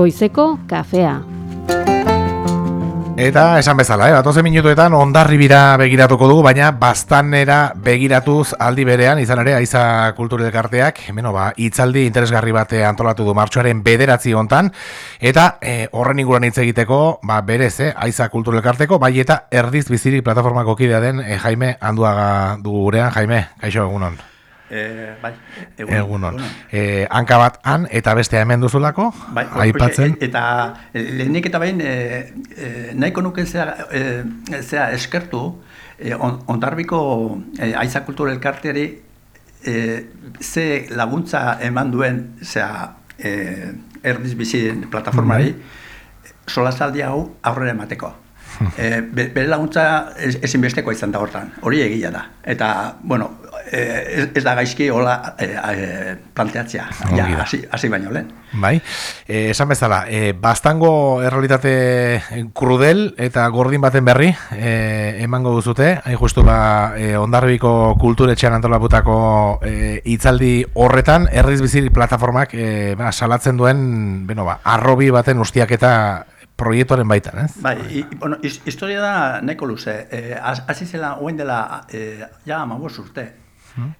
goizeko kafea. Eta esan bezala, eh, batozen minutuetan ondarri bira begiratuko dugu, baina bastanera begiratuz aldi berean, izan ere, aiza kulturelkarteak, beno, ba, itzaldi interesgarri bate antolatu du martxoaren bederatzi hontan, eta eh, horren inguran hitz egiteko, ba, berez, eh, aiza kulturelkarteko, bai eta erdiz bizirik plataformako kidea den eh, Jaime Anduaga du gurean, Jaime, kaixo egunon. Eh, bai, egun, egunon. Eh, hanka bat han eta beste hemen duzulako, bai, aipatzen. E, eta e, lehenik eta behin e, e, nahiko nuke zea, e, zea eskertu e, on, ondarbiko e, aiza kultur elkarteari e, ze laguntza eman duen zea e, erdiz bizi plataformari mm -hmm. hau aurrera emateko. e, bere laguntza ezinbesteko izan da hortan, hori egia da. Eta, bueno, Eh, ez, da gaizki hola e, e, planteatzea, ja, hasi, hasi baino lehen. Bai, e, esan bezala, e, bastango errealitate krudel eta gordin baten berri e, emango duzute, hain justu ba, e, ondarbiko kulturetxean antolaputako e, itzaldi horretan, erriz bizir plataformak e, ba, salatzen duen, beno ba, arrobi baten ustiak eta proiektuaren baitan, ez? Bai, i, bueno, historia da neko luze. Eh, hasi zela, oen dela, eh, ja, amabos urte.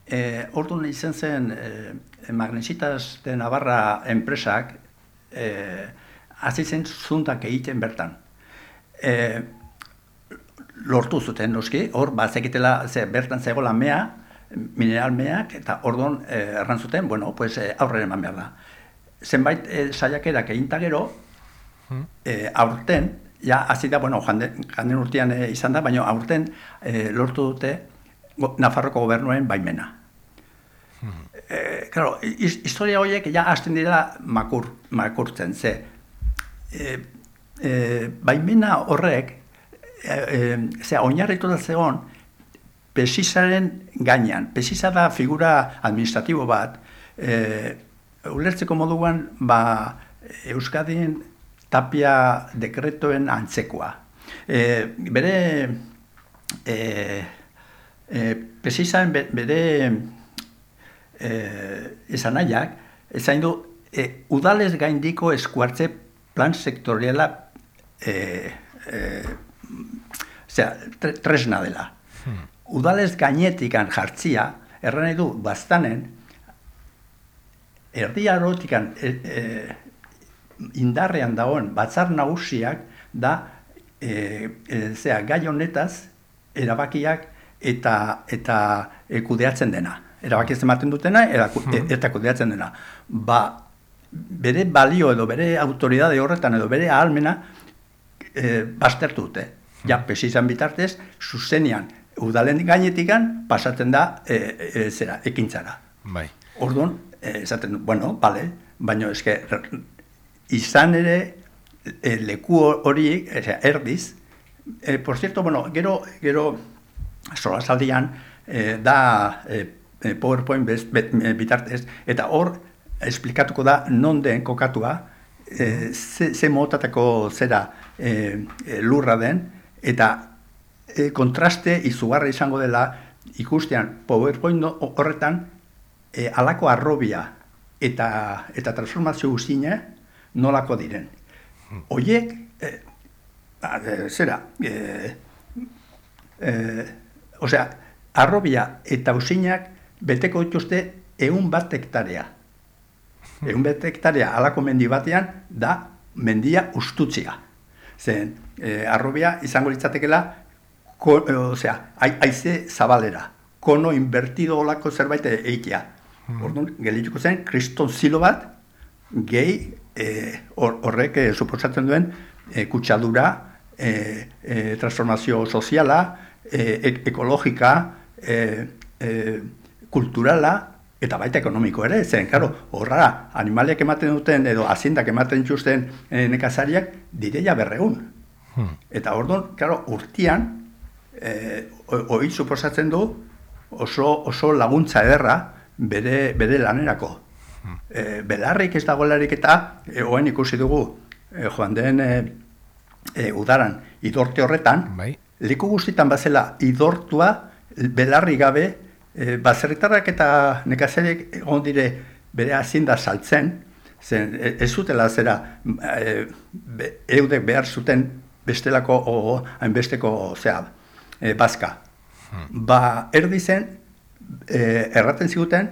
E, Orduan izan zen e, Magnesitas de Navarra enpresak e, hasi zen egiten bertan. E, lortu zuten noski, hor bazekitela ze bertan zegoela mea, mineral meak eta orduan e, erran zuten, bueno, pues aurrera eman behar da. Zenbait e, saiakerak egin gero, e, aurten, ja, hasi bueno, janden, janden urtean e, izan da, baina aurten e, lortu dute Nafarroko gobernuen baimena. Hmm. E, claro, historia horiek ja hasten dira makur, makurtzen, ze. E, e, baimena horrek, e, e, ze, oinarritu da zegoen, pesizaren gainean. Pesiza da figura administratibo bat, e, ulertzeko moduan, ba, Euskadien tapia dekretoen antzekoa. E, bere, e, e, pesizan bere e, esan nahiak, ezain du, e, udalez gaindiko eskuartze plan sektoriala e, e, zera, tre, tresna dela. Hmm. Udalez gainetikan jartzia, erran nahi du, bastanen, erdi arotikan e, e, indarrean dagoen batzar nagusiak da e, e, zera, gai honetaz erabakiak eta eta e, kudeatzen dena. Erabaki ematen dutena era, e, eta kudeatzen dena. Ba, bere balio edo bere autoridade horretan edo bere ahalmena e, bastertu dute. Ja, pesizan bitartez, zuzenian, udalen gainetikan pasatzen da e, e, zera, ekintzara. Bai. Orduan, e, esaten, bueno, bale, baina eske izan ere e, leku hori, erdiz, e, por cierto, bueno, gero, gero solasaldian e, da e, PowerPoint bez, bitartez, eta hor esplikatuko da non den kokatua, e, ze, ze motatako zera e, lurra den, eta e, kontraste izugarra izango dela ikustean PowerPoint horretan e, alako arrobia eta, eta transformazio guztine nolako diren. Oiek, e, zera, e, e, Osea, arrobia eta usinak beteko dituzte egun bat hektarea. Egun bat hektarea alako mendi batean da mendia ustutzia. Zen, e, arrobia izango litzatekela, ko, e, osea, aize zabalera, kono invertido olako zerbait eikia. Hmm. Orduan, gelituko zen, kriston zilo bat, gehi e, horrek e, suposatzen duen e, kutsadura, e, e, transformazio soziala, e, ekologika, e, e, kulturala, eta baita ekonomiko ere, zen, karo, horra, animaliak ematen duten, edo azindak ematen txusten e, nekazariak, direia berregun. Hmm. Eta orduan, karo, urtian, e, hori suposatzen du, oso, oso laguntza ederra, bere, bere lanerako. Hmm. E, belarrik ez dagoelarik eta, e, oen ikusi dugu, e, joan den e, e, udaran, idorte horretan, bai leku guztitan bazela idortua, belarri gabe, e, eta nekazerek egon dire bere azinda saltzen, zen e, ez zutela zera e, be, eudek behar zuten bestelako o, hainbesteko zea, e, bazka. Ba, erdi zen, e, erraten ziguten,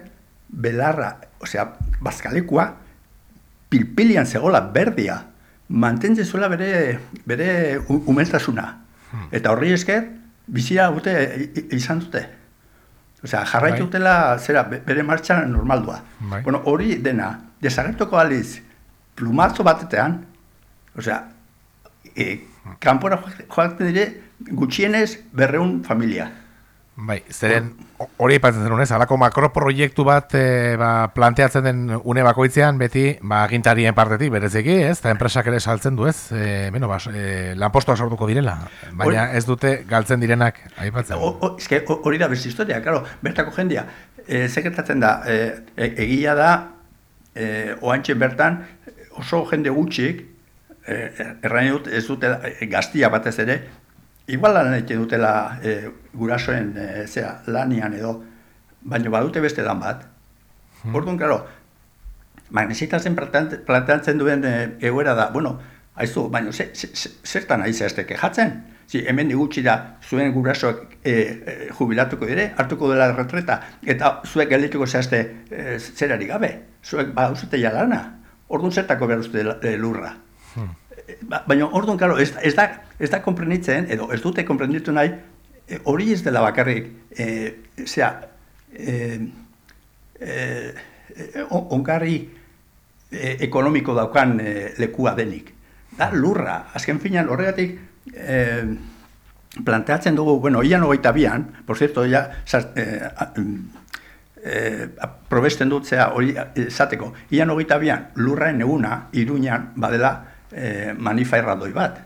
belarra, osea, bazkalekua, pilpilian zegola berdia, mantentzen zuela bere, bere umeltasuna. Eta horri esker, bizia gute izan dute. Osea, jarraitu Bai. dutela, zera, be- bere martxa normaldua. Bai. Bueno, hori dena, desagertuko aliz, plumazo batetean, osea, e, kanpora joa- joaten dire, gutxienez berreun familia. Bai, zeren hori aipatzen zenun ez, halako makroproiektu bat e, ba, planteatzen den une bakoitzean beti ba, agintarien partetik bereziki, ez? Eta enpresak ere saltzen du, ez? E, beno, ba, e, lanpostoak sortuko direla, baina ez dute galtzen direnak aipatzen. Eske, ho- hori da beste historia, claro, bertako jendia. E, zekertatzen da, e, egia da, e, oantxe bertan, oso jende gutxik, errain dut, ez dute gaztia batez ere, igual lan egiten dutela e, gurasoen e, zera, lanian edo, baina badute beste lan bat. Orduan, claro, magnesitazen plantean- planteatzen duen e, egoera da, bueno, haizu, baina ze, ze, ze- zertan aiz ez kejatzen? Si, hemen gutxi da zuen gurasoak e, e, jubilatuko dire, hartuko dela retreta, eta zuek geldituko zehazte e, zerari gabe, zuek ba uzute ja lana, orduan zertako behar uste lurra. E, Ba, baina orduan, claro, ez, ez, da, ez da komprenditzen, edo ez dute komprenditu nahi, e, hori ez dela bakarrik, e, zera, e, e, e, on- ongarri e, ekonomiko daukan e, lekua denik. Da, lurra, azken finan horregatik e, planteatzen dugu, bueno, ian hogeita bian, por cierto, ja, e, a- e, probesten dut zea hori esateko, ian hogeita bian lurraen eguna, iruñan, badela e, manifa erraldoi bat.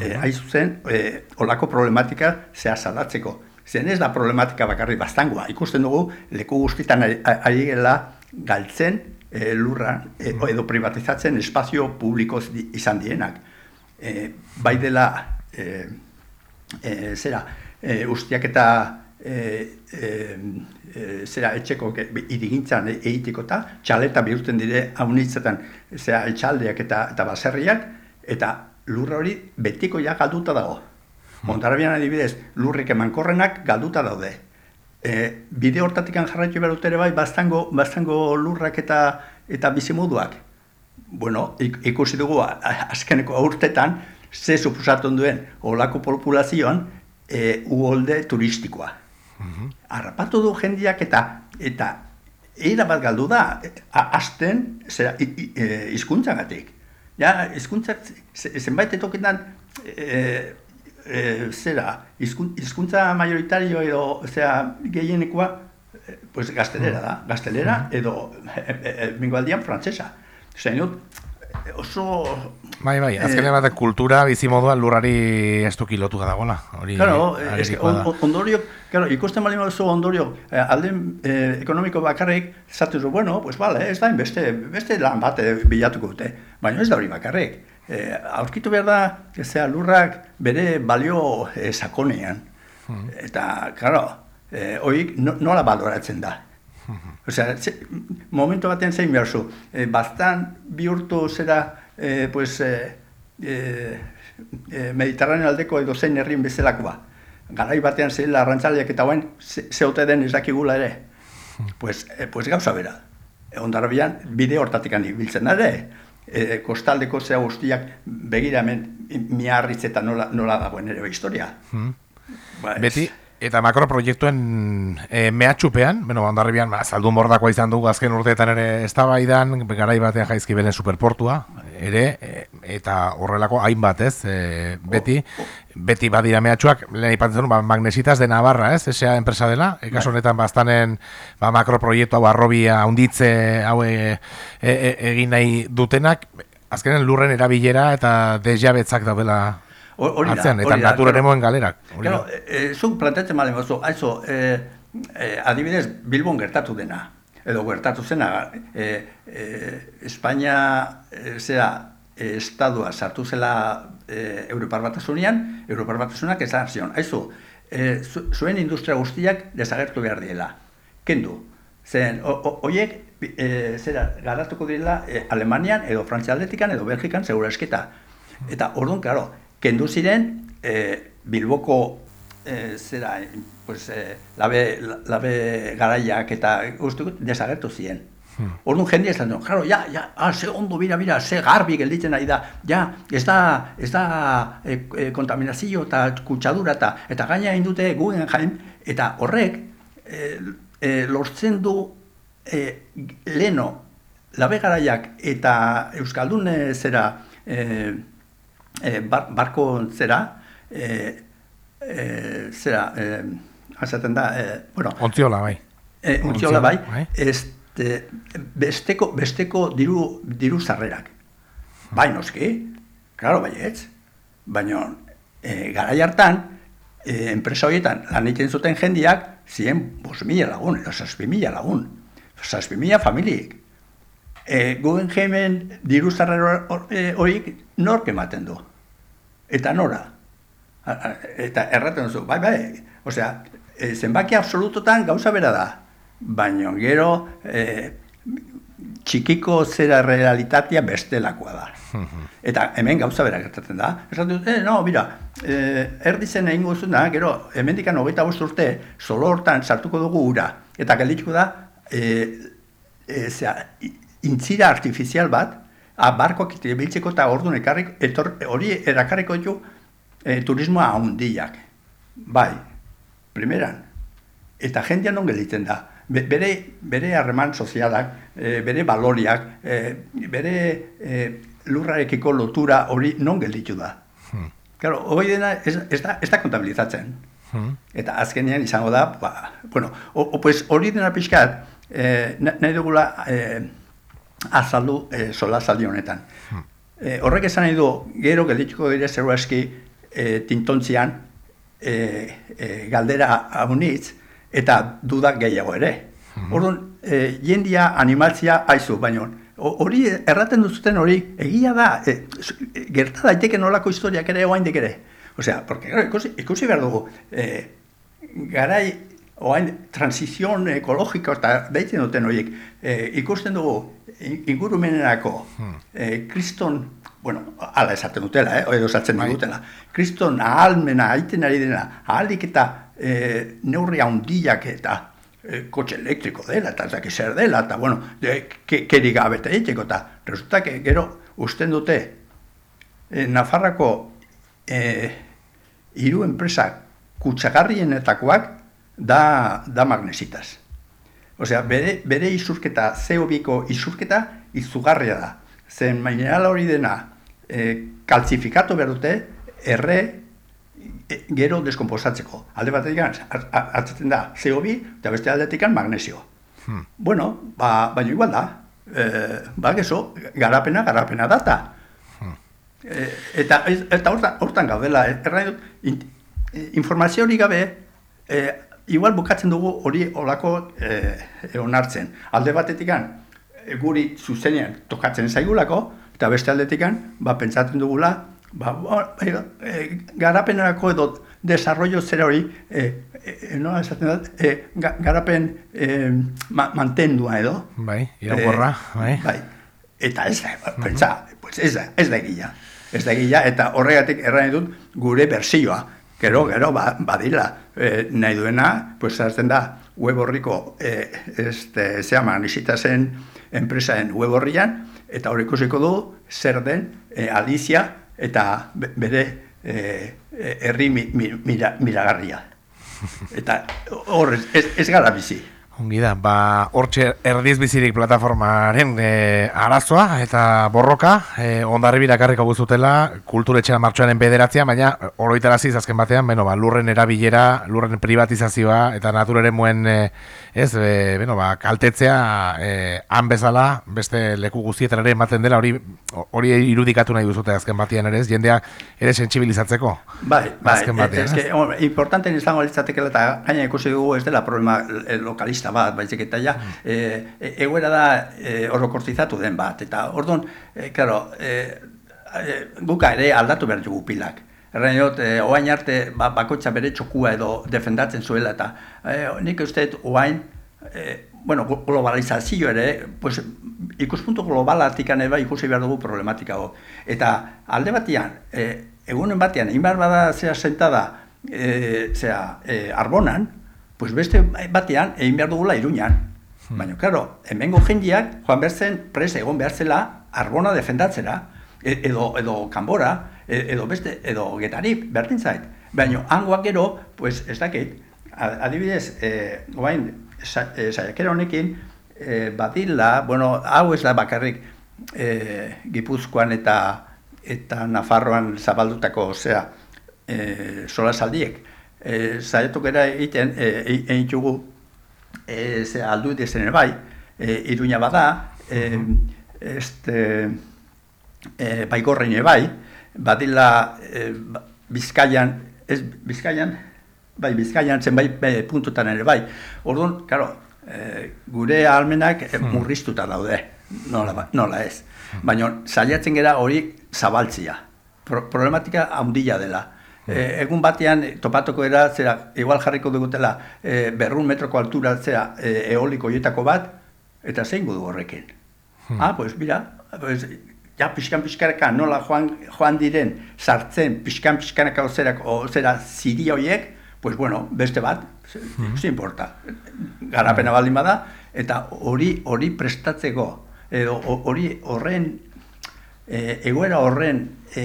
E, hain zuzen, e, olako problematika zea salatzeko. Zen ez da problematika bakarri bastangoa. Ikusten dugu, leku guztitan ari gela galtzen e, lurra e, edo privatizatzen espazio publiko di- izan dienak. E, bai dela, e, e, zera, e, ustiak eta e, e, e, zera etxeko irigintzan e- egiteko eta txaleta bihurtzen dire haunitzetan zera etxaldeak eta, eta baserriak eta lurra hori betiko ja galduta dago. Montarabian adibidez, lurrik emankorrenak galduta daude. E, bide hortatikan jarraitu behar dut ere bai, bastango, bastango lurrak eta, eta bizimoduak. Bueno, ik- ikusi dugu azkeneko urtetan, ze suposatzen duen olako populazioan e, uholde turistikoa. Arrapatu du jendiak eta eta era bat galdu da, e, a- hasten zera e, hizkuntzagatik. Ja, hizkuntzak ze- zenbait etoketan e, e, zera, hizkun- hizkuntza majoritario edo zera gehienekoa e, pues gaztelera da, gaztelera edo e, e, mingoaldian frantsesa. Zein dut, oso Bai, bai, azkenean Eh, bat kultura bizimodua lurrari estuki lotua dagoela. Hori Claro, eh, es que agerikoa on- da. Claro, ikusten bali baduzu ondorio, eh, alden eh, ekonomiko bakarrik, zatu zu, bueno, pues vale, ez da, beste, beste lan bat eh, bilatuko dute, baina ez da hori bakarrik. Eh, aurkitu behar da, zea lurrak bere balio eh, sakonean. Eta, claro, eh, hoik no, nola baloratzen da. Osea, ze, momento batean zein behar zu, eh, bastan bihurtu zera, eh, pues, eh, eh, eh, Mediterraneo aldeko edo zein herrien bezalakoa. Garai batean zein arrantzaleak eta guen zeote den ez dakigula ere. Pues, eh, pues gauza bera. Ondarbian bide hortatikan ibiltzen da ere. E, kostaldeko zea guztiak begira hemen miarritz eta nola, nola dagoen ere historia. Ba, ez- Beti, eta makroproiektuen e, mehatxupean, bueno, ondarribian, ba, zaldun bordakoa izan dugu azken urteetan ere eztabaidan, garai batean jaizki belen superportua, ere, e, eta horrelako hainbat, ez, e, beti, beti badira mehatxuak, lehen ipatzen zenun, ba, magnesitas de Navarra, ez, esea enpresa dela, e, kasu honetan bastanen ba, makroproiektu hau arrobia handitze hau e, e, egin nahi dutenak, azkenen lurren erabilera eta desjabetzak daudela hori da, atzean, eta hori da, natura claro. eremoen galerak. Claro, e, zuk planteatzen malen bazu, aizo, e, e, adibidez, Bilbon gertatu dena, edo gertatu zena, e, e, Espainia, e, zera, e, estadua sartu zela e, Europar Batasunean, Europar Batasunak esan zion, aizu, e, zu, zuen industria guztiak desagertu behar diela. Kendu, zen, oiek e, zera, garatuko direla e, Alemanian edo Frantzia atletikan edo Belgikan segura esketa. Eta orduan, claro, kendu ziren e, Bilboko e, zera, pues, e, labe, labe garaiak eta uste desagertu ziren. Hmm. Orduan jendia esan duen, jaro, ja, ja, ah, ze ondo, bira, bira, ze garbi gelditzen ari da, ja, ez da, ez da e, e, kontaminazio eta kutsadura eta, eta gaina indute guen jaim, eta horrek, e, e, lortzen du e, leno, labe garaiak eta Euskaldun zera, e, e, bar, barko zera, e, e, zera, e, azaten da, e, bueno, ontziola bai. E, ontziola bai, bai. ez de, besteko, besteko diru, diru zarrerak. Bai, noski, klaro, bai ez. Baina, e, gara hartan, e, enpresa horietan lan egiten zuten jendiak, ziren bos mila lagun, edo saspi mila lagun. Saspi mila familiek. E, Guen jemen diru zarrer horiek nork ematen du. Eta nora. Eta erraten duzu, bai, bai, osea, e, zenbaki absolutotan gauza bera da baina gero e, txikiko zera realitatea bestelakoa da. Eta hemen gauza bera gertatzen da. Esan dut, eh, no, mira, eh, erdizen egin guztuna, gero, hemen dikan hogeita bost urte, solo hortan sartuko dugu ura. Eta geldituko da, eh, eh, zera, intzira artifizial bat, barkoak biltzeko eta orduan ekarriko, etor, hori erakarriko jo eh, turismoa handiak. Bai, primeran. Eta jendean non gelditzen da bere, bere harreman sozialak, e, bere baloriak, e, bere e, lurrarekiko lotura hori non gelditu da. Hmm. Claro, hori dena ez, ez, da, ez da kontabilizatzen. Hmm. Eta azkenean izango da, ba, bueno, o, o, pues hori dena pixkat, e, nahi dugula e, azaldu e, sola zaldi honetan. Hmm. E, horrek esan nahi du, gero geldituko dire zeru eski e, tintontzian, e, e, galdera haunitz, eta dudak gehiago ere. Mm Orduan, e, jendia animatzia haizu, baina hori erraten duzuten hori egia da, e, gerta daiteke nolako historiak ere oain ere. Osea, porque ikusi, ikusi behar dugu, e, garai oain transizion ekologiko eta daitzen duten horiek, e, ikusten dugu ingurumenerako e, kriston, bueno, ala esaten dutela, eh, edo esatzen bai. dutela, kriston ahalmena aiten ari dena, ahalik eta e, neurri handiak eta e, kotxe elektriko dela, eta zaki zer dela, eta bueno, de, ke, keri gabe eta egiteko, eta resulta que gero usten dute e, Nafarrako e, hiru enpresa kutsagarrienetakoak da, da magnesitas. Osea, bere, bere izurketa, CO2ko izurketa izugarria da. Zen mineral hori dena e, kaltsifikatu behar dute, erre E, gero deskomposatzeko. Alde batetik hartzen da CO2 eta beste aldetik magnesio. Hmm. Bueno, ba, baina igual da. E, ba, gezo, garapena, garapena data. Hmm. E, eta eta hortan, hortan gaudela, erra dut, informazio hori gabe, e, igual bukatzen dugu hori olako e, onartzen. Alde batetik guri zuzenean tokatzen zaigulako, eta beste aldetik ba, pentsatzen dugula, ba, ba, e, garapenerako edo desarrollo zera hori, e, e, no, esaten da, e, garapen e, ma, mantendua edo. Bai, irakorra, e, bai. bai. Eta ez da, pentsa, pues ez da, ez da egila. Ez da egila, eta horregatik erran dut gure bersioa. Gero, gero, ba, badila, e, nahi duena, pues hartzen da, web horriko, e, este, zea manisita zen enpresaen web horrian, eta hor ikusiko du, zer den, e, Alicia, eta bere eh, eh, herri miragarria. Eta hor ez, ez gara bizi. Ongi da, ba, hortxe erdiz bizirik plataformaren e, arazoa eta borroka, e, ondarri birakarriko guztutela, kulturetxean martxoaren bederatzea, baina oroitaraziz azken batean, beno, ba, lurren erabilera, lurren privatizazioa eta naturere muen, e, ez, e, beno, ba, kaltetzea, e, han bezala, beste leku guztietan ere ematen dela, hori hori irudikatu nahi duzute azken batean ere, jendea ere sentsibilizatzeko. Bai, bai, azken batean, ez, ez, izango litzatekela eta gaina ikusi dugu ez lokalista bat, baizik eta ja, mm. e, egoera da e, orokortizatu den bat, eta orduan, e, claro, e, e, buka ere aldatu behar dugu pilak. Erren jot, e, oain arte ba, bakotxa bere txokua edo defendatzen zuela, eta e, nik uste oain, e, bueno, glo- globalizazio ere, pues, ikuspuntu globalatik eba ikusi behar dugu problematika hau. Eta alde batean, e, egunen batean, inbar bada zea sentada, e, zea, e, arbonan, pues beste batean, egin behar dugula iruñan. Baina, claro, hemengo jendiak, joan behar zen, presa egon behar zela, arbona defendatzera, e- edo, edo kanbora, e- edo beste, edo getarip, berdin zait. Baina, hangoak gero, pues, ez dakit, adibidez, e, guain, sa, e, saiakera honekin, e, badila, bueno, hau ez da bakarrik e, Gipuzkoan eta eta Nafarroan zabaldutako, osea, e, solasaldiek. E, saiatu gara egiten, e, e- egin dugu, e, ze aldu dezen ere bai, e, iruña bada, e, este, e, baigorrein ere bai, badila e, Bizkaian, ez Bizkaian, bai Bizkaian zenbait e, puntutan ere bai. Orduan, claro, e, gure almenak e, murriztuta daude, nola, ba- nola ez. Baina saiatzen gera hori zabaltzia. Pro, problematika handia dela. E, egun batean eh, topatuko era zera igual jarriko dugutela e, berrun metroko altura zera e, eoliko hietako bat eta zein du horrekin. Ah, pues mira, pues, ja pixkan pixkanaka nola joan, joan diren sartzen pixkan pixkanaka ozerak ozera ziri horiek, pues bueno, beste bat, ze, ze importa. Garapena baldin bada, eta hori hori prestatzeko, edo ho- hori horren e, egoera horren e,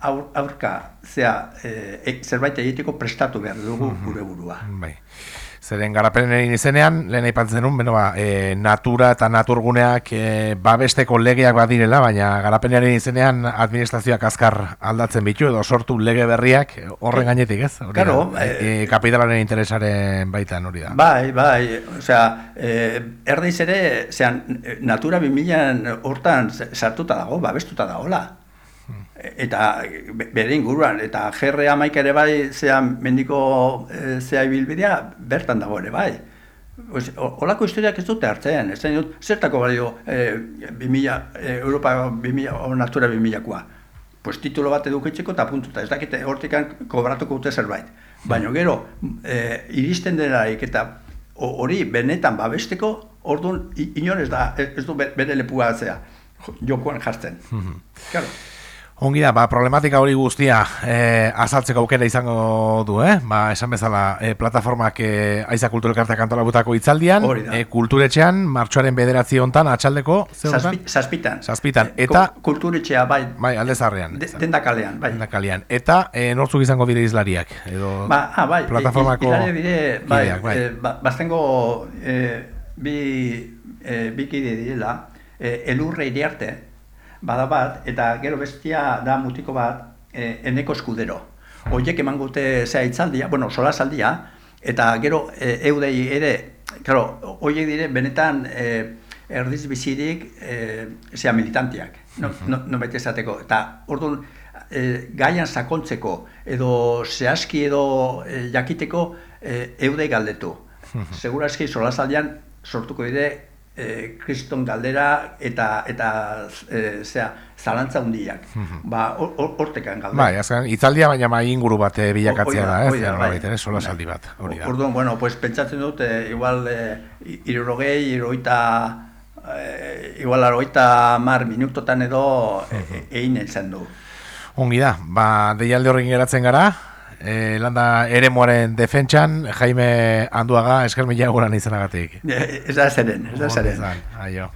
aur, aurka zea, e, e, zerbait egiteko prestatu behar dugu gure burua. Bai. Zeren garapenaren izenean, lehen aipatzen zenun, beno ba, e, natura eta naturguneak e, babesteko legeak badirela, baina garapenaren izenean administrazioak azkar aldatzen bitu edo sortu lege berriak horren gainetik, ez? Hori Claro, da, e, e, kapitalaren interesaren baitan hori da. Bai, bai, osea, eh, erdiz ere, zean, eh, Natura 2000 hortan sartuta dago, babestuta dagoela. Eta be- bere inguruan, eta gerre amaik ere bai, zean, mendiko eh, zea ibilbidea, bertan dago ere bai. Pues, o- olako historiak ez dute hartzen, ez dut, zertako balio eh, 2000, eh, Europa 2000, o Natura 2000koa. Pues titulo bat edukitzeko eta puntuta, ez dakite hortikan kobratuko dute zerbait. Baina gero, eh, iristen delarik eta ho- hori benetan babesteko, orduan i- inor ez da, ez du be- bere lepua zea, jo- jokoan jartzen. Claro. Ongi da, ba, problematika hori guztia e, azaltzeko aukera izango du, eh? Ba, esan bezala, e, plataformak e, aiza kulturelkarteak antolabutako itzaldian, e, kulturetxean, martxoaren bederatzi hontan, atxaldeko, ze hontan? Zazpi, zazpitan. Zazpitan, Eh, eta- ku- kulturetxea bai, Bai, alde zarrean. de, denda kalean, bai. Kalian. Eta e, nortzuk izango dire izlariak? Edo Ba, ah, bai, plataformako hilare bide, bai, kideak, bai. eh, ba, baztengo eh, bi, eh, bi kide direla, eh, elurre iriarte, bada bat, eta gero bestia da mutiko bat, eh, eneko eskudero. Hoiek eman gute zea itzaldia, bueno, sola saldia, eta gero eh, eudei ere, claro, hoiek dire benetan eh, erdiz bizirik eh, zea militantiak, no, no, no esateko. Eta orduan, e, gaian sakontzeko edo zehazki edo e, jakiteko e, eudei galdetu. Segurazki solasaldian sortuko dire e, kriston galdera eta eta e, zea, zalantza hundiak. Ba, hor- hor- hortekan galde. Bai, azken, itzaldia baina mai inguru bat eh, bilakatzea da, ez? hori da, Nolabait, bai. ere, sola saldi bat, hori da. Orduan, bueno, pues pentsatzen dut, e, igual, e, irurogei, iruroita, e, igual aroita mar minutotan edo e, e, egin izan du. Ongi da, ba, deialde horrekin geratzen gara, e, landa eremuaren defentsan, Jaime Anduaga, esker mila guran izanagatik. Ez da zeren, ez da zeren. aio.